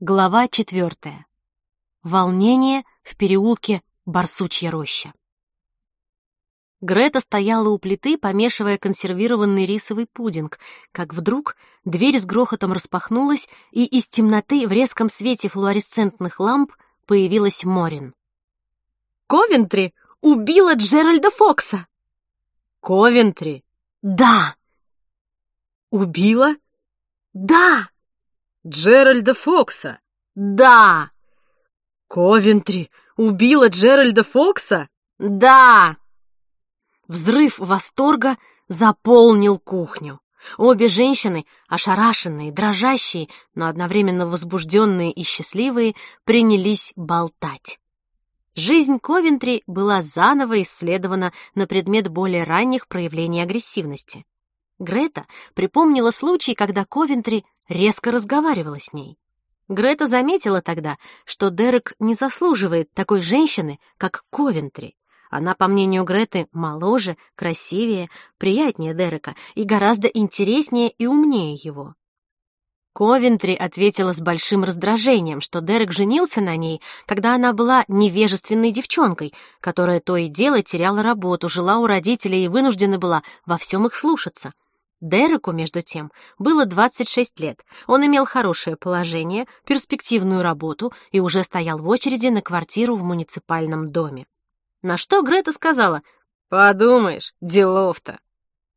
Глава четвертая. Волнение в переулке Барсучья роща. Грета стояла у плиты, помешивая консервированный рисовый пудинг, как вдруг дверь с грохотом распахнулась, и из темноты в резком свете флуоресцентных ламп появилась Морин. «Ковентри убила Джеральда Фокса!» «Ковентри?» «Да!» «Убила?» «Да!» Джеральда Фокса. Да. Ковентри убила Джеральда Фокса? Да. Взрыв восторга заполнил кухню. Обе женщины, ошарашенные, дрожащие, но одновременно возбужденные и счастливые, принялись болтать. Жизнь Ковентри была заново исследована на предмет более ранних проявлений агрессивности. Грета припомнила случай, когда Ковентри резко разговаривала с ней. Грета заметила тогда, что Дерек не заслуживает такой женщины, как Ковентри. Она, по мнению Греты, моложе, красивее, приятнее Дерека и гораздо интереснее и умнее его. Ковентри ответила с большим раздражением, что Дерек женился на ней, когда она была невежественной девчонкой, которая то и дело теряла работу, жила у родителей и вынуждена была во всем их слушаться — Дереку, между тем, было 26 лет. Он имел хорошее положение, перспективную работу и уже стоял в очереди на квартиру в муниципальном доме. На что Грета сказала «Подумаешь, делов-то».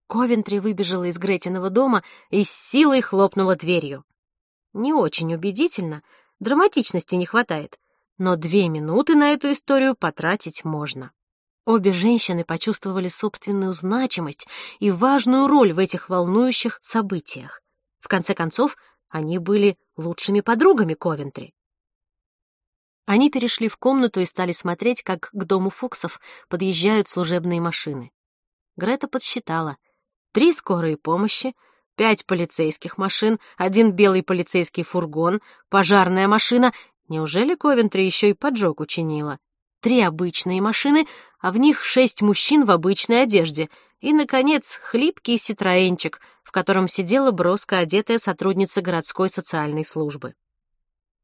Ковентри выбежала из Гретиного дома и с силой хлопнула дверью. Не очень убедительно, драматичности не хватает, но две минуты на эту историю потратить можно. Обе женщины почувствовали собственную значимость и важную роль в этих волнующих событиях. В конце концов, они были лучшими подругами Ковентри. Они перешли в комнату и стали смотреть, как к дому Фоксов подъезжают служебные машины. Грета подсчитала. Три скорые помощи, пять полицейских машин, один белый полицейский фургон, пожарная машина. Неужели Ковентри еще и поджог учинила? Три обычные машины, а в них шесть мужчин в обычной одежде и, наконец, хлипкий ситроенчик, в котором сидела броско одетая сотрудница городской социальной службы.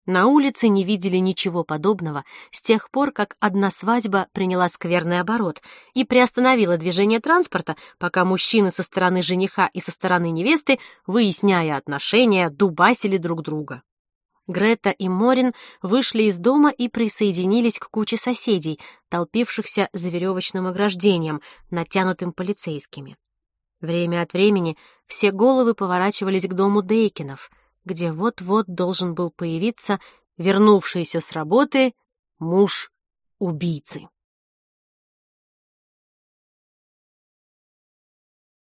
На улице не видели ничего подобного с тех пор, как одна свадьба приняла скверный оборот и приостановила движение транспорта, пока мужчины со стороны жениха и со стороны невесты, выясняя отношения, дубасили друг друга. Грета и Морин вышли из дома и присоединились к куче соседей, толпившихся за веревочным ограждением, натянутым полицейскими. Время от времени все головы поворачивались к дому Дейкинов, где вот-вот должен был появиться вернувшийся с работы муж убийцы.